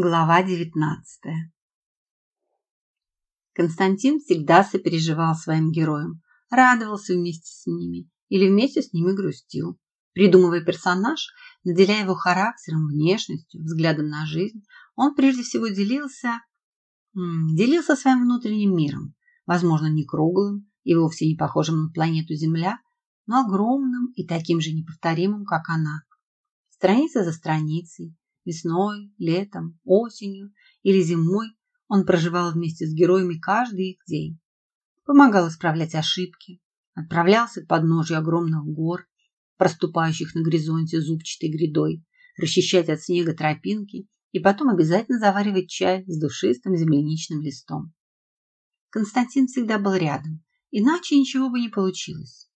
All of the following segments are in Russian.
Глава девятнадцатая Константин всегда сопереживал своим героям, радовался вместе с ними или вместе с ними грустил. Придумывая персонаж, наделяя его характером, внешностью, взглядом на жизнь, он прежде всего делился, делился своим внутренним миром, возможно, не круглым и вовсе не похожим на планету Земля, но огромным и таким же неповторимым, как она. Страница за страницей, весной, летом, осенью или зимой он проживал вместе с героями каждый их день. Помогал исправлять ошибки, отправлялся к подножью огромных гор, проступающих на горизонте зубчатой грядой, расчищать от снега тропинки и потом обязательно заваривать чай с душистым земляничным листом. Константин всегда был рядом, иначе ничего бы не получилось.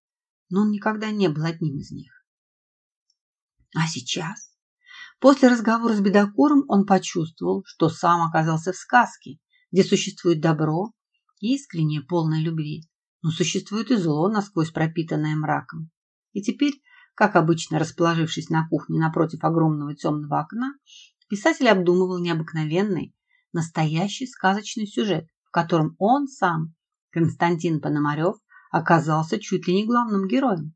Но он никогда не был одним из них. А сейчас? После разговора с бедокуром он почувствовал, что сам оказался в сказке, где существует добро, искреннее, полное любви, но существует и зло, насквозь пропитанное мраком. И теперь, как обычно расположившись на кухне напротив огромного темного окна, писатель обдумывал необыкновенный, настоящий сказочный сюжет, в котором он сам, Константин Пономарев, оказался чуть ли не главным героем.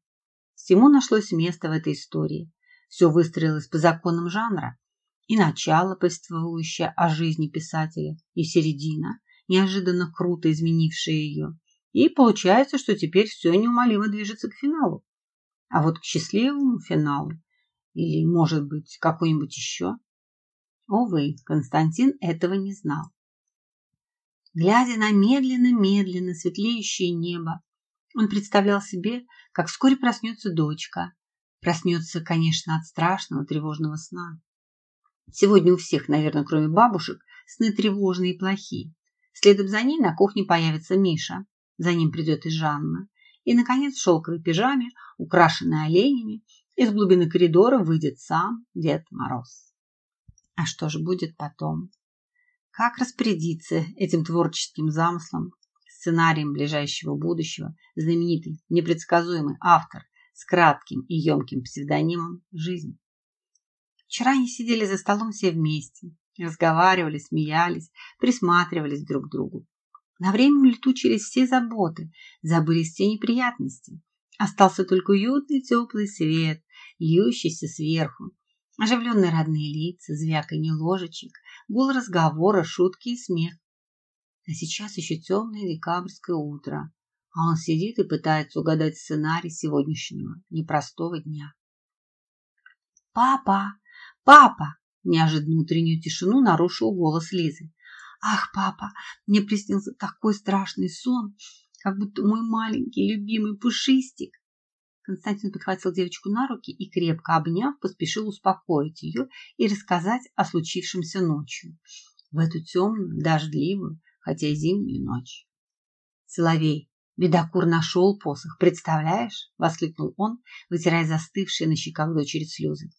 Всему нашлось место в этой истории. Все выстроилось по законам жанра. И начало, повествующее о жизни писателя, и середина, неожиданно круто изменившая ее. И получается, что теперь все неумолимо движется к финалу. А вот к счастливому финалу, или, может быть, какой-нибудь еще, Увы, Константин этого не знал. Глядя на медленно-медленно светлеющее небо, он представлял себе, как вскоре проснется дочка. Проснется, конечно, от страшного тревожного сна. Сегодня у всех, наверное, кроме бабушек, сны тревожные и плохие. Следом за ней на кухне появится Миша. За ним придет и Жанна. И, наконец, в шелковой пижаме, украшенной оленями, из глубины коридора выйдет сам Дед Мороз. А что же будет потом? Как распорядиться этим творческим замыслом, сценарием ближайшего будущего, знаменитый, непредсказуемый автор с кратким и емким псевдонимом «Жизнь»? Вчера они сидели за столом все вместе, разговаривали, смеялись, присматривались друг к другу. На время улетучились все заботы, забылись все неприятности. Остался только уютный теплый свет, льющийся сверху, Оживленные родные лица, звяканье ложечек, гул разговора, шутки и смех. А сейчас еще темное декабрьское утро, а он сидит и пытается угадать сценарий сегодняшнего непростого дня. «Папа! Папа!» Неожиданно утреннюю тишину нарушил голос Лизы. «Ах, папа, мне приснился такой страшный сон, как будто мой маленький любимый пушистик Константин подхватил девочку на руки и, крепко обняв, поспешил успокоить ее и рассказать о случившемся ночью. В эту темную, дождливую, хотя и зимнюю ночь. Соловей, бедокур нашел посох, представляешь? Воскликнул он, вытирая застывшие на щеках дочери слезы.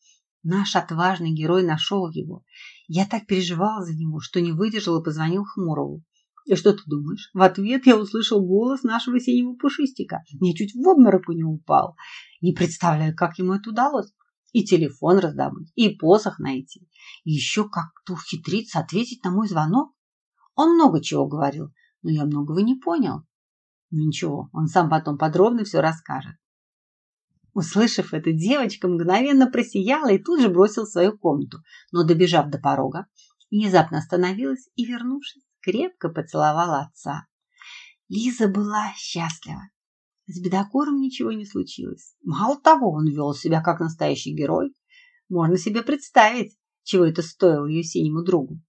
Наш отважный герой нашел его. Я так переживал за него, что не выдержал и позвонил Хмурову. И что ты думаешь? В ответ я услышал голос нашего синего пушистика. Я чуть в обморок у него упал. Не представляю, как ему это удалось. И телефон раздобыть, и посох найти. Еще как-то ухитриться ответить на мой звонок. Он много чего говорил, но я многого не понял. Ну ничего, он сам потом подробно все расскажет. Услышав это, девочка мгновенно просияла и тут же бросилась в свою комнату, но, добежав до порога, внезапно остановилась и, вернувшись, крепко поцеловала отца. Лиза была счастлива. С бедокуром ничего не случилось. Мало того, он вел себя как настоящий герой. Можно себе представить, чего это стоило ее синему другу.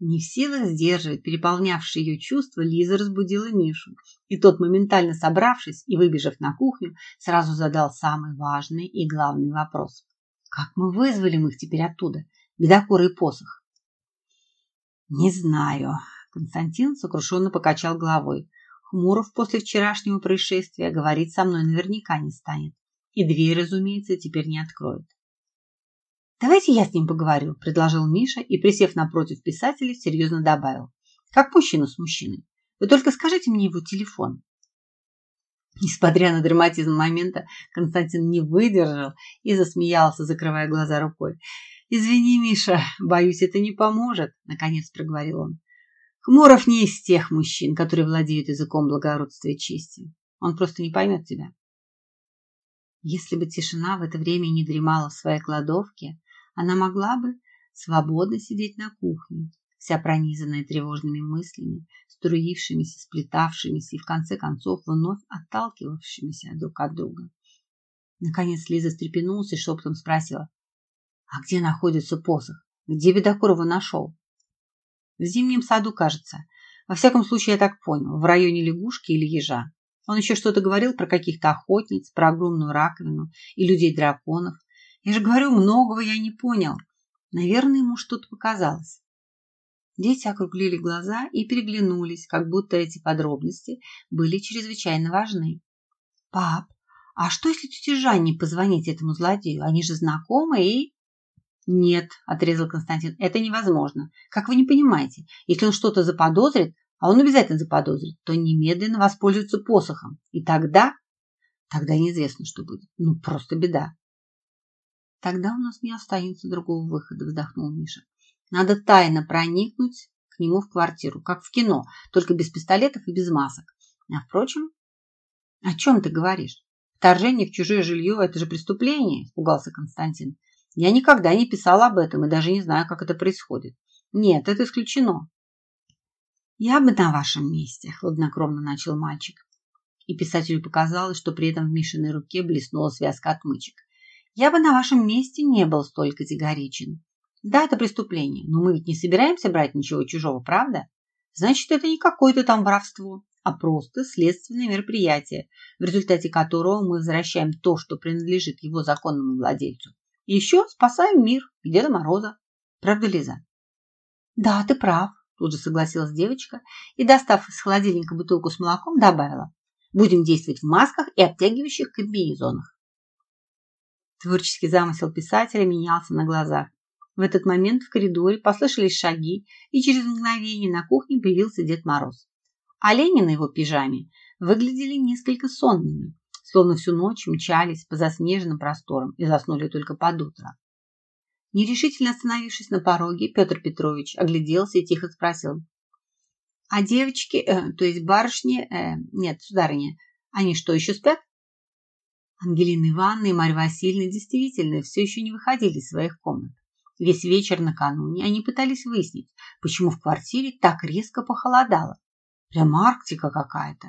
Не в силах сдерживать переполнявшие ее чувства, Лиза разбудила Мишу. И тот, моментально собравшись и выбежав на кухню, сразу задал самый важный и главный вопрос. Как мы вызвали их теперь оттуда? Бедокур и посох. Не знаю. Константин сокрушенно покачал головой. Хмуров после вчерашнего происшествия говорить со мной наверняка не станет. И дверь, разумеется, теперь не откроет. «Давайте я с ним поговорю», – предложил Миша и, присев напротив писателя, серьезно добавил. «Как мужчина с мужчиной. Вы только скажите мне его телефон». Несмотря на драматизм момента, Константин не выдержал и засмеялся, закрывая глаза рукой. Извини, Миша, боюсь, это не поможет, наконец проговорил он. Хмуров не из тех мужчин, которые владеют языком благородства и чести. Он просто не поймет тебя. Если бы тишина в это время не дремала в своей кладовке, она могла бы свободно сидеть на кухне, вся пронизанная тревожными мыслями, струившимися, сплетавшимися и в конце концов вновь отталкивавшимися друг от друга. Наконец Лиза встрепенулась и шепотом спросила, «А где находится посох? Где Бедокур его нашел?» «В зимнем саду, кажется. Во всяком случае, я так понял, в районе лягушки или ежа. Он еще что-то говорил про каких-то охотниц, про огромную раковину и людей-драконов. Я же говорю, многого я не понял. Наверное, ему что-то показалось. Дети округлили глаза и переглянулись, как будто эти подробности были чрезвычайно важны. «Пап, а что, если тете Жанне позвонить этому злодею? Они же знакомы и...» «Нет», – отрезал Константин, – «это невозможно. Как вы не понимаете, если он что-то заподозрит, а он обязательно заподозрит, то немедленно воспользуется посохом. И тогда... Тогда неизвестно, что будет. Ну, просто беда. Тогда у нас не останется другого выхода, вздохнул Миша. Надо тайно проникнуть к нему в квартиру, как в кино, только без пистолетов и без масок. А впрочем, о чем ты говоришь? Вторжение в чужое жилье – это же преступление, испугался Константин. Я никогда не писал об этом и даже не знаю, как это происходит. Нет, это исключено. Я бы на вашем месте, хладнокровно начал мальчик. И писателю показалось, что при этом в Мишиной руке блеснула связка отмычек. Я бы на вашем месте не был столь категоричен. Да, это преступление, но мы ведь не собираемся брать ничего чужого, правда? Значит, это не какое-то там воровство, а просто следственное мероприятие, в результате которого мы возвращаем то, что принадлежит его законному владельцу. И еще спасаем мир и Деда Мороза. Правда, Лиза? Да, ты прав, тут же согласилась девочка и, достав из холодильника бутылку с молоком, добавила. Будем действовать в масках и обтягивающих комбинезонах. Творческий замысел писателя менялся на глазах. В этот момент в коридоре послышались шаги, и через мгновение на кухне появился Дед Мороз. Олени на его пижаме выглядели несколько сонными, словно всю ночь мчались по заснеженным просторам и заснули только под утро. Нерешительно остановившись на пороге, Петр Петрович огляделся и тихо спросил. «А девочки, э, то есть барышни, э, нет, сударыня, они что, еще спят?» Ангелина Ивановна и Марья Васильевна действительно все еще не выходили из своих комнат. Весь вечер накануне они пытались выяснить, почему в квартире так резко похолодало. Прямо Арктика какая-то,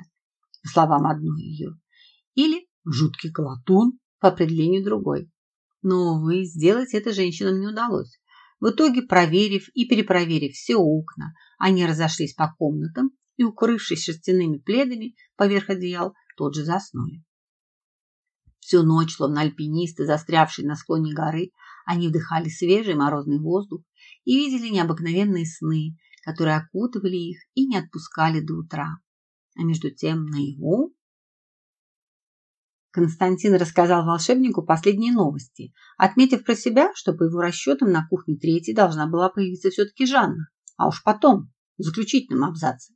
по словам одной ее. Или жуткий колотун, по определению другой. Но, увы, сделать это женщинам не удалось. В итоге, проверив и перепроверив все окна, они разошлись по комнатам и, укрывшись шерстяными пледами поверх одеял, тут же заснули. Всю ночь, словно альпинисты, застрявшие на склоне горы, они вдыхали свежий морозный воздух и видели необыкновенные сны, которые окутывали их и не отпускали до утра. А между тем наяву Константин рассказал волшебнику последние новости, отметив про себя, что по его расчетам на кухне третьей должна была появиться все-таки Жанна, а уж потом, в заключительном абзаце.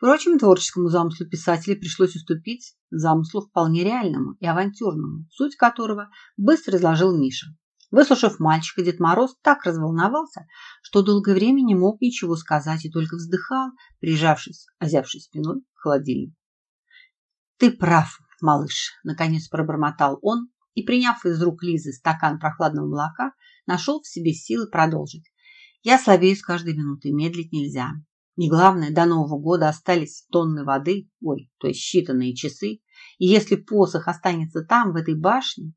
Впрочем, творческому замыслу писателя пришлось уступить замыслу вполне реальному и авантюрному, суть которого быстро изложил Миша. Выслушав мальчика, Дед Мороз так разволновался, что долгое время не мог ничего сказать и только вздыхал, прижавшись, озявшись спиной к холодильнику. «Ты прав, малыш», – наконец пробормотал он и, приняв из рук Лизы стакан прохладного молока, нашел в себе силы продолжить. «Я слабею с каждой минутой, медлить нельзя. И главное, до Нового года остались тонны воды, ой, то есть считанные часы, и если посох останется там, в этой башне...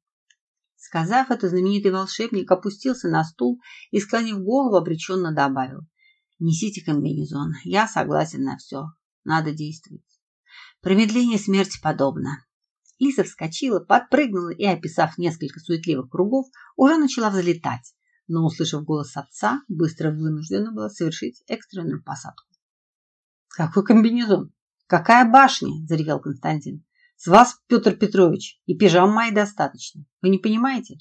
Сказав это, знаменитый волшебник опустился на стул и, склонив голову, обреченно добавил. Несите комбинезон, я согласен на все, надо действовать. Промедление смерти подобно. Лиса вскочила, подпрыгнула и, описав несколько суетливых кругов, уже начала взлетать, но, услышав голос отца, быстро вынуждена была совершить экстренную посадку. «Какой комбинезон? Какая башня?» – заревел Константин. «С вас, Петр Петрович, и пижам моей достаточно. Вы не понимаете?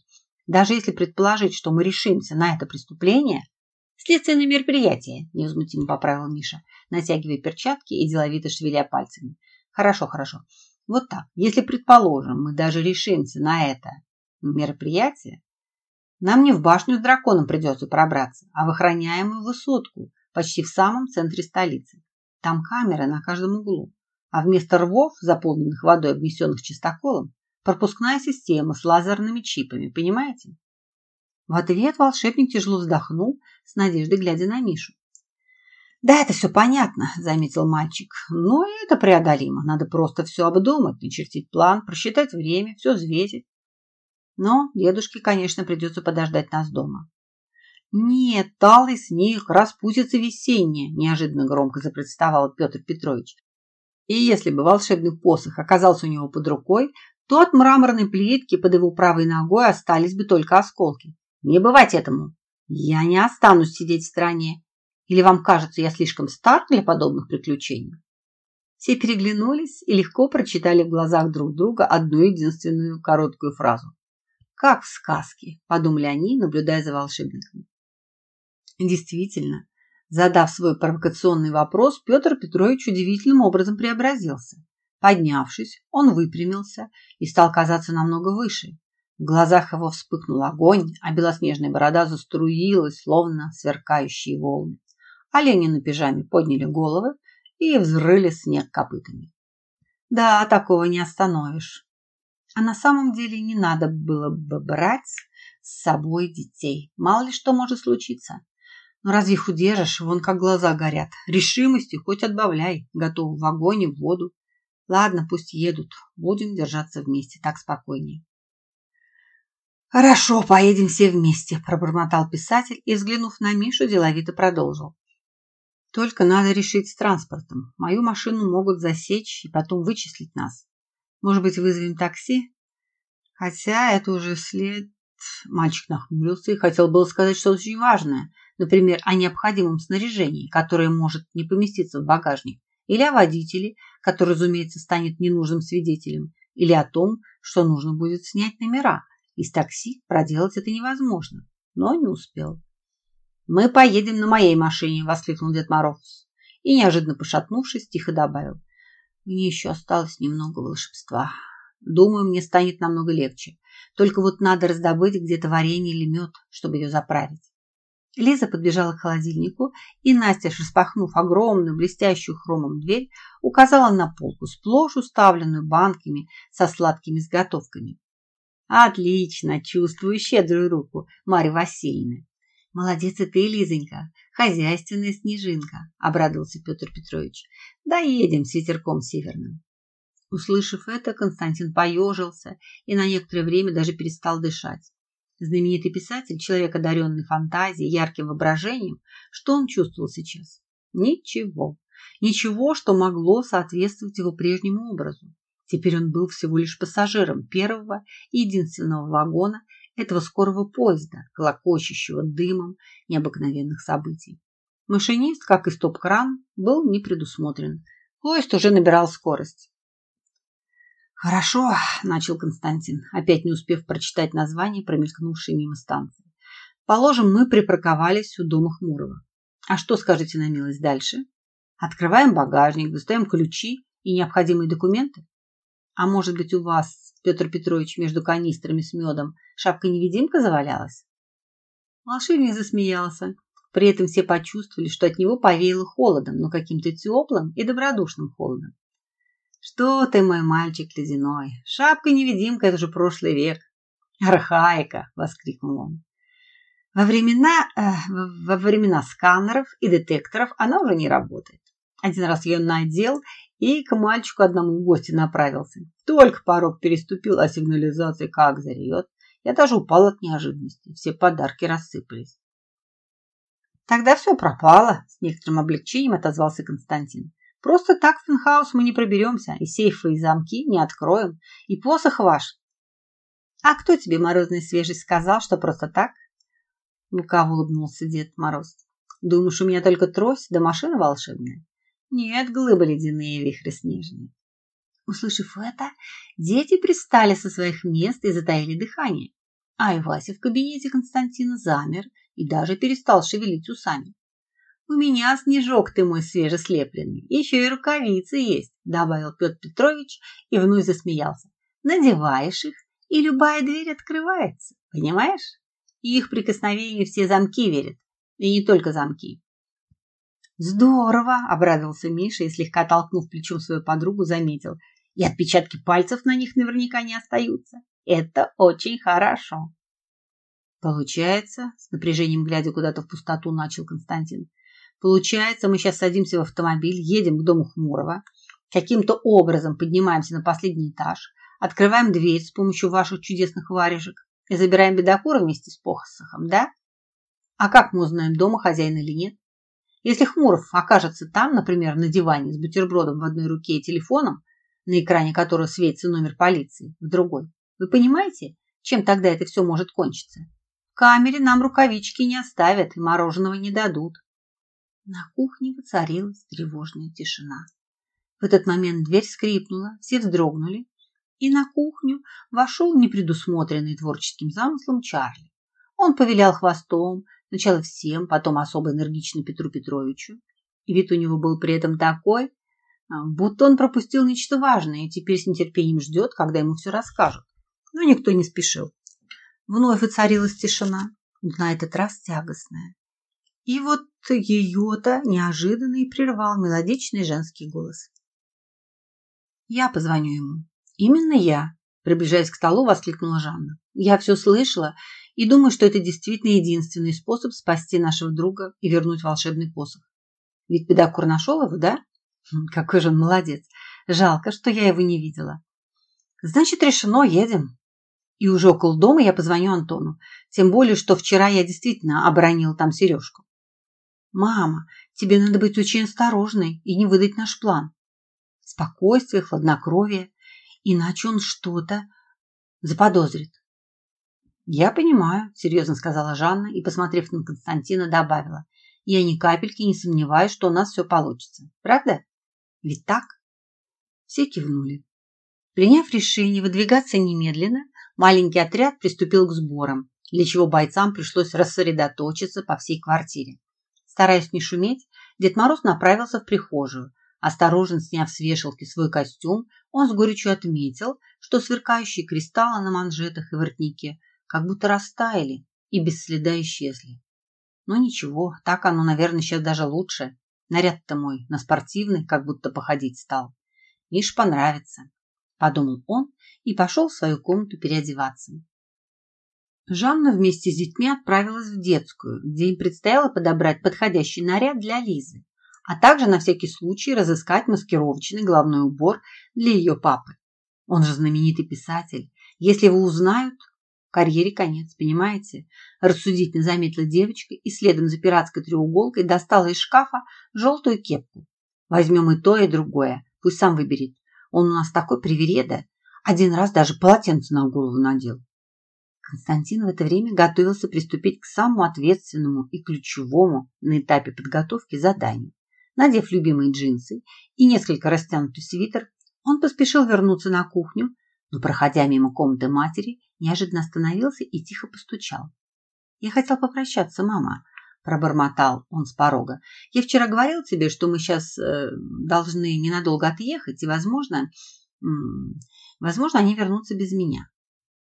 Даже если предположить, что мы решимся на это преступление...» «Следственное мероприятие», – невозмутимо поправил Миша, натягивая перчатки и деловито шевеля пальцами. «Хорошо, хорошо. Вот так. Если, предположим, мы даже решимся на это мероприятие, Нам не в башню с драконом придется пробраться, а в охраняемую высотку, почти в самом центре столицы. Там камеры на каждом углу, а вместо рвов, заполненных водой, обнесенных чистоколом, пропускная система с лазерными чипами, понимаете? В ответ волшебник тяжело вздохнул, с надеждой глядя на Мишу. «Да, это все понятно», – заметил мальчик. «Но это преодолимо. Надо просто все обдумать, начертить план, просчитать время, все взвесить. Но дедушке, конечно, придется подождать нас дома. «Нет, талый снег, распустится весенняя», – неожиданно громко запротестовал Петр Петрович. И если бы волшебный посох оказался у него под рукой, то от мраморной плитки под его правой ногой остались бы только осколки. Не бывать этому. Я не останусь сидеть в стороне. Или вам кажется, я слишком стар для подобных приключений? Все переглянулись и легко прочитали в глазах друг друга одну единственную короткую фразу. Как в сказке, подумали они, наблюдая за волшебником. Действительно, задав свой провокационный вопрос, Петр Петрович удивительным образом преобразился. Поднявшись, он выпрямился и стал казаться намного выше. В глазах его вспыхнул огонь, а белоснежная борода заструилась, словно сверкающие волны. Олени на пижаме подняли головы и взрыли снег копытами. Да, такого не остановишь. А на самом деле не надо было бы брать с собой детей. Мало ли что может случиться. Но разве их удержишь? Вон как глаза горят. Решимости хоть отбавляй. Готов в огонь и в воду. Ладно, пусть едут. Будем держаться вместе. Так спокойнее. «Хорошо, поедем все вместе», – пробормотал писатель и, взглянув на Мишу, деловито продолжил. «Только надо решить с транспортом. Мою машину могут засечь и потом вычислить нас. Может быть, вызовем такси? Хотя это уже след... Мальчик нахмурился и хотел было сказать что-то очень важное. Например, о необходимом снаряжении, которое может не поместиться в багажник. Или о водителе, который, разумеется, станет ненужным свидетелем. Или о том, что нужно будет снять номера. Из такси проделать это невозможно. Но не успел. «Мы поедем на моей машине!» – воскликнул Дед Мороз. И, неожиданно пошатнувшись, тихо добавил. Мне еще осталось немного волшебства. Думаю, мне станет намного легче. Только вот надо раздобыть где-то варенье или мед, чтобы ее заправить. Лиза подбежала к холодильнику и, Настя, распахнув огромную блестящую хромом дверь, указала на полку, сплошь уставленную банками со сладкими заготовками. «Отлично! Чувствую щедрую руку Марьи Васильевны. Молодец и ты, Лизонька, хозяйственная снежинка, обрадовался Петр Петрович. Доедем с ветерком северным. Услышав это, Константин поежился и на некоторое время даже перестал дышать. Знаменитый писатель, человек одаренный фантазией, ярким воображением, что он чувствовал сейчас? Ничего. Ничего, что могло соответствовать его прежнему образу. Теперь он был всего лишь пассажиром первого и единственного вагона этого скорого поезда, клокочущего дымом необыкновенных событий. Машинист, как и стоп-кран, был не предусмотрен. Поезд уже набирал скорость. «Хорошо», – начал Константин, опять не успев прочитать название, промелькнувшей мимо станции. «Положим, мы припарковались у дома Хмурого. А что скажете на милость дальше? Открываем багажник, достаем ключи и необходимые документы? А может быть, у вас, Петр Петрович, между канистрами с медом шапка-невидимка завалялась? Волшебник засмеялся. При этом все почувствовали, что от него повеяло холодом, но каким-то теплым и добродушным холодом. «Что ты, мой мальчик ледяной? Шапка-невидимка – это же прошлый век!» «Архаика!» – воскликнул он. Во времена, э, во времена сканеров и детекторов она уже не работает. Один раз ее надел и к мальчику одному в гости направился. Только порог переступил, а сигнализация как зарет. Я даже упал от неожиданности. Все подарки рассыпались. Тогда все пропало, с некоторым облегчением отозвался Константин. Просто так в пентхаус мы не проберемся, и сейфы и замки не откроем, и посох ваш. А кто тебе, морозная свежесть, сказал, что просто так? Лукаво улыбнулся Дед Мороз. Думаешь, у меня только трость да машина волшебная? Нет, глыбы ледяные, вихри снежные. Услышав это, дети пристали со своих мест и затаили дыхание. А и Вася в кабинете Константина замер и даже перестал шевелить усами. «У меня снежок ты мой свежеслепленный, еще и рукавицы есть», добавил Петр Петрович и вновь засмеялся. «Надеваешь их, и любая дверь открывается, понимаешь? и их прикосновению все замки верят. И не только замки. Здорово, обрадовался Миша и, слегка толкнув плечом свою подругу, заметил. И отпечатки пальцев на них наверняка не остаются. Это очень хорошо. Получается, с напряжением глядя куда-то в пустоту, начал Константин. Получается, мы сейчас садимся в автомобиль, едем к дому Хмурого, каким-то образом поднимаемся на последний этаж, открываем дверь с помощью ваших чудесных варежек и забираем бедокура вместе с Похосохом, да? А как мы узнаем, дома хозяин или нет? Если Хмуров окажется там, например, на диване с бутербродом в одной руке и телефоном, на экране которого светится номер полиции, в другой, вы понимаете, чем тогда это все может кончиться? В камере нам рукавички не оставят и мороженого не дадут. На кухне воцарилась тревожная тишина. В этот момент дверь скрипнула, все вздрогнули, и на кухню вошел непредусмотренный творческим замыслом Чарли. Он повилял хвостом, сначала всем, потом особо энергично Петру Петровичу. И вид у него был при этом такой, а, будто он пропустил нечто важное и теперь с нетерпением ждет, когда ему все расскажут. Но никто не спешил. Вновь воцарилась тишина, на этот раз тягостная. И вот ее-то неожиданно и прервал мелодичный женский голос. «Я позвоню ему. Именно я», приближаясь к столу, воскликнула Жанна. «Я все слышала и думаю, что это действительно единственный способ спасти нашего друга и вернуть волшебный посох. Ведь Педакур нашел его, да? Хм, какой же он молодец. Жалко, что я его не видела. Значит, решено, едем. И уже около дома я позвоню Антону. Тем более, что вчера я действительно оборонила там сережку. Мама, тебе надо быть очень осторожной и не выдать наш план. Спокойствие, хладнокровие, иначе он что-то заподозрит. Я понимаю, серьезно сказала Жанна и, посмотрев на Константина, добавила. Я ни капельки не сомневаюсь, что у нас все получится. Правда? Ведь так? Все кивнули. Приняв решение выдвигаться немедленно, маленький отряд приступил к сборам, для чего бойцам пришлось рассредоточиться по всей квартире. Стараясь не шуметь, Дед Мороз направился в прихожую. Осторожно сняв с вешалки свой костюм, он с горечью отметил, что сверкающие кристаллы на манжетах и воротнике как будто растаяли и без следа исчезли. Но ничего, так оно, наверное, сейчас даже лучше. Наряд-то мой на спортивный, как будто походить стал. Миш понравится подумал он и пошел в свою комнату переодеваться. Жанна вместе с детьми отправилась в детскую, где им предстояло подобрать подходящий наряд для Лизы, а также на всякий случай разыскать маскировочный головной убор для ее папы. Он же знаменитый писатель. Если его узнают, карьере конец, понимаете? Рассудительно заметила девочка и следом за пиратской треуголкой достала из шкафа желтую кепку. Возьмем и то, и другое. Пусть сам выберет. Он у нас такой привереда. Один раз даже полотенце на голову надел. Константин в это время готовился приступить к самому ответственному и ключевому на этапе подготовки заданию. Надев любимые джинсы и несколько растянутый свитер, он поспешил вернуться на кухню, но, проходя мимо комнаты матери, неожиданно остановился и тихо постучал. «Я хотел попрощаться, мама», – пробормотал он с порога. «Я вчера говорил тебе, что мы сейчас э, должны ненадолго отъехать, и, возможно, возможно, они вернутся без меня».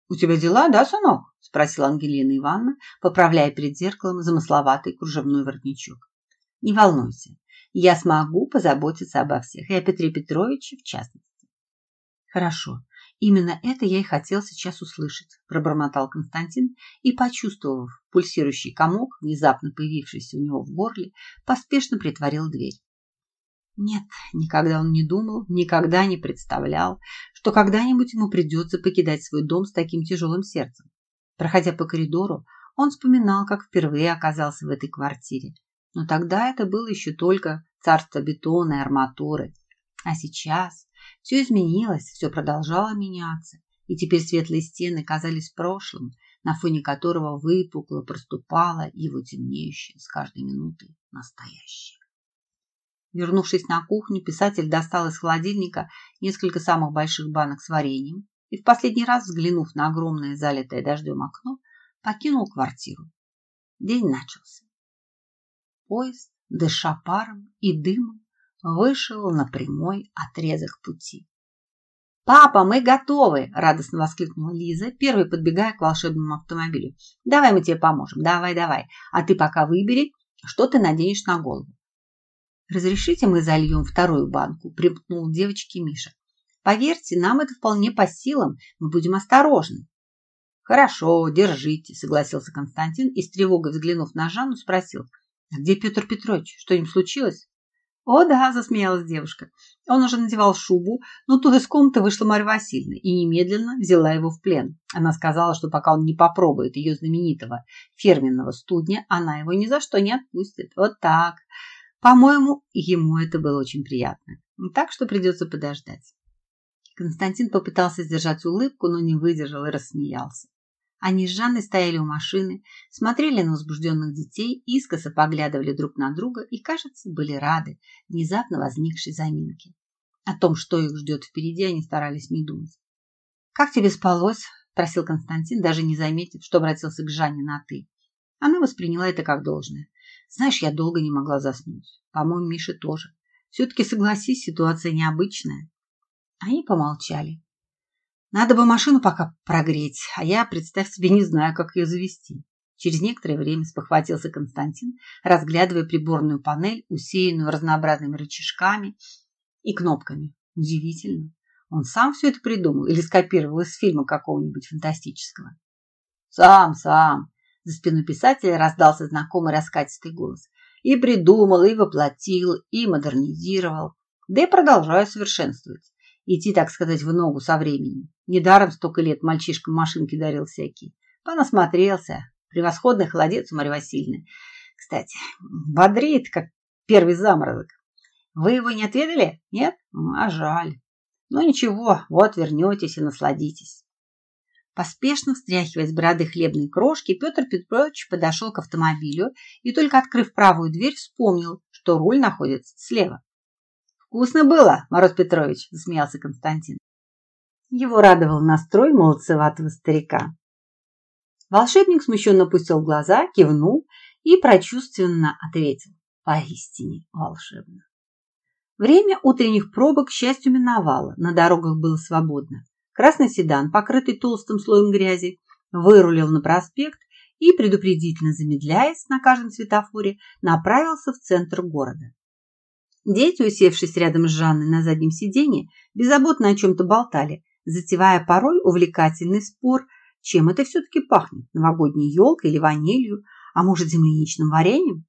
«У тебя дела, да, сынок?» – спросила Ангелина Ивановна, поправляя перед зеркалом замысловатый кружевной воротничок. «Не волнуйся, я смогу позаботиться обо всех, и о Петре Петровиче в частности». «Хорошо, Именно это я и хотел сейчас услышать, пробормотал Константин и, почувствовав пульсирующий комок, внезапно появившийся у него в горле, поспешно притворил дверь. Нет, никогда он не думал, никогда не представлял, что когда-нибудь ему придется покидать свой дом с таким тяжелым сердцем. Проходя по коридору, он вспоминал, как впервые оказался в этой квартире. Но тогда это было еще только царство бетона и арматуры. А сейчас все изменилось, все продолжало меняться, и теперь светлые стены казались прошлым, на фоне которого выпукло проступало его темнеющее с каждой минутой настоящее. Вернувшись на кухню, писатель достал из холодильника несколько самых больших банок с вареньем и в последний раз, взглянув на огромное залитое дождем окно, покинул квартиру. День начался. Поезд, дыша паром и дымом, вышел на прямой отрезок пути. «Папа, мы готовы!» – радостно воскликнула Лиза, первой подбегая к волшебному автомобилю. «Давай мы тебе поможем, давай, давай. А ты пока выбери, что ты наденешь на голову». «Разрешите мы зальем вторую банку?» – примкнул девочке Миша. «Поверьте, нам это вполне по силам, мы будем осторожны». «Хорошо, держите», – согласился Константин и с тревогой взглянув на Жанну спросил. «А где Петр Петрович? Что-нибудь случилось?» «О да», – засмеялась девушка. Он уже надевал шубу, но тут из комнаты вышла Марья Васильевна и немедленно взяла его в плен. Она сказала, что пока он не попробует ее знаменитого фирменного студня, она его ни за что не отпустит. Вот так. По-моему, ему это было очень приятно. Так что придется подождать. Константин попытался сдержать улыбку, но не выдержал и рассмеялся. Они с Жанной стояли у машины, смотрели на возбужденных детей, искоса поглядывали друг на друга и, кажется, были рады внезапно возникшей заминке. О том, что их ждет впереди, они старались не думать. «Как тебе спалось?» – просил Константин, даже не заметив, что обратился к Жанне на «ты». Она восприняла это как должное. «Знаешь, я долго не могла заснуть. По-моему, Миша тоже. Все-таки, согласись, ситуация необычная». Они помолчали. Надо бы машину пока прогреть, а я, представь себе, не знаю, как ее завести. Через некоторое время спохватился Константин, разглядывая приборную панель, усеянную разнообразными рычажками и кнопками. Удивительно. Он сам все это придумал или скопировал из фильма какого-нибудь фантастического? Сам, сам. За спиной писателя раздался знакомый раскатистый голос. И придумал, и воплотил, и модернизировал. Да и продолжаю совершенствовать идти, так сказать, в ногу со временем. Недаром столько лет мальчишкам машинки дарил всякие. Понасмотрелся. Превосходный холодец у Марьи Васильевны. Кстати, бодрит, как первый заморозок. Вы его не отведали? Нет? А жаль. Ну ничего, вот вернетесь и насладитесь. Поспешно встряхивая с бороды хлебной крошки, Петр Петрович подошел к автомобилю и, только открыв правую дверь, вспомнил, что руль находится слева. «Вкусно было, Мороз Петрович», – засмеялся Константин. Его радовал настрой молодцеватого старика. Волшебник смущенно опустил глаза, кивнул и прочувственно ответил. Поистине волшебно. Время утренних пробок, к счастью, миновало. На дорогах было свободно. Красный седан, покрытый толстым слоем грязи, вырулил на проспект и, предупредительно замедляясь на каждом светофоре, направился в центр города. Дети, усевшись рядом с Жанной на заднем сиденье, беззаботно о чем-то болтали, затевая порой увлекательный спор, чем это все-таки пахнет – новогодней елкой или ванилью, а может земляничным вареньем?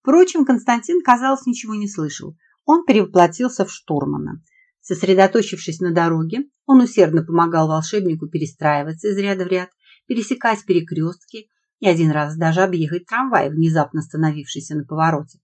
Впрочем, Константин, казалось, ничего не слышал. Он перевоплотился в штурмана. Сосредоточившись на дороге, он усердно помогал волшебнику перестраиваться из ряда в ряд, пересекать перекрестки и один раз даже объехать трамвай, внезапно остановившийся на повороте.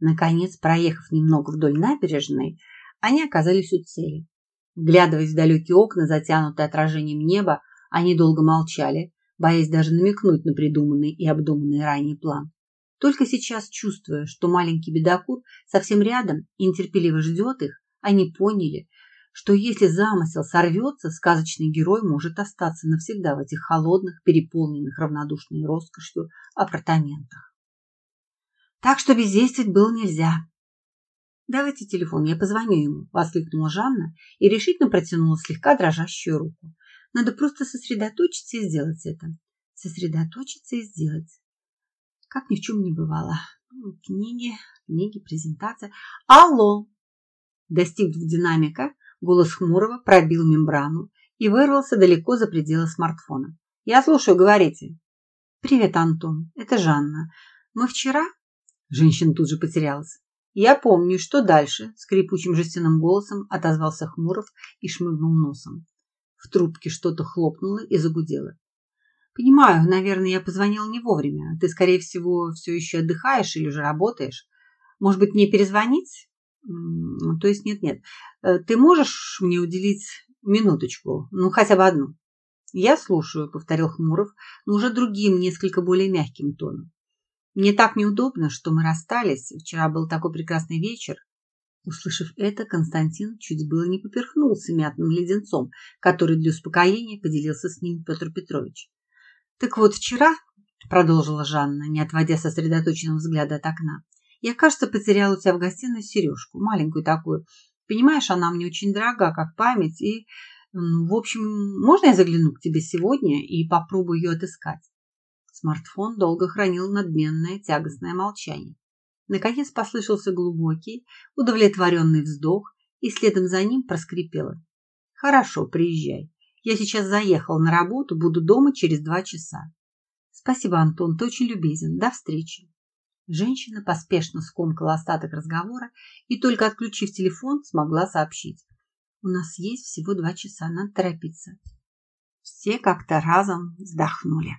Наконец, проехав немного вдоль набережной, они оказались у цели. Вглядываясь в далекие окна, затянутые отражением неба, они долго молчали, боясь даже намекнуть на придуманный и обдуманный ранее план. Только сейчас, чувствуя, что маленький бедокур совсем рядом и нетерпеливо ждет их, они поняли, что если замысел сорвется, сказочный герой может остаться навсегда в этих холодных, переполненных равнодушной роскошью апартаментах. Так что бездействовать было нельзя. «Давайте телефон, я позвоню ему», – воскликнула Жанна и решительно протянула слегка дрожащую руку. «Надо просто сосредоточиться и сделать это». Сосредоточиться и сделать. Как ни в чем не бывало. Книги, книги, презентация. «Алло!» Достигнув динамика, голос Хмурого пробил мембрану и вырвался далеко за пределы смартфона. «Я слушаю, говорите». «Привет, Антон. Это Жанна. Мы вчера Женщина тут же потерялась. «Я помню, что дальше?» – скрипучим жестяным голосом отозвался Хмуров и шмыгнул носом. В трубке что-то хлопнуло и загудело. «Понимаю, наверное, я позвонила не вовремя. Ты, скорее всего, все еще отдыхаешь или же работаешь. Может быть, мне перезвонить?» «То есть нет-нет. Э, ты можешь мне уделить минуточку? Ну, хотя бы одну?» «Я слушаю», – повторил Хмуров, но уже другим, несколько более мягким тоном. Мне так неудобно, что мы расстались. Вчера был такой прекрасный вечер. Услышав это, Константин чуть было не поперхнулся мятным леденцом, который для успокоения поделился с ним Петр Петрович. «Так вот, вчера, — продолжила Жанна, не отводя сосредоточенного взгляда от окна, — я, кажется, потеряла у тебя в гостиной сережку, маленькую такую. Понимаешь, она мне очень дорога, как память, и Ну, в общем, можно я загляну к тебе сегодня и попробую ее отыскать? Смартфон долго хранил надменное тягостное молчание. Наконец послышался глубокий, удовлетворенный вздох, и следом за ним проскрипело. «Хорошо, приезжай. Я сейчас заехал на работу, буду дома через два часа». «Спасибо, Антон, ты очень любезен. До встречи». Женщина поспешно скомкала остаток разговора и, только отключив телефон, смогла сообщить. «У нас есть всего два часа, надо торопиться». Все как-то разом вздохнули.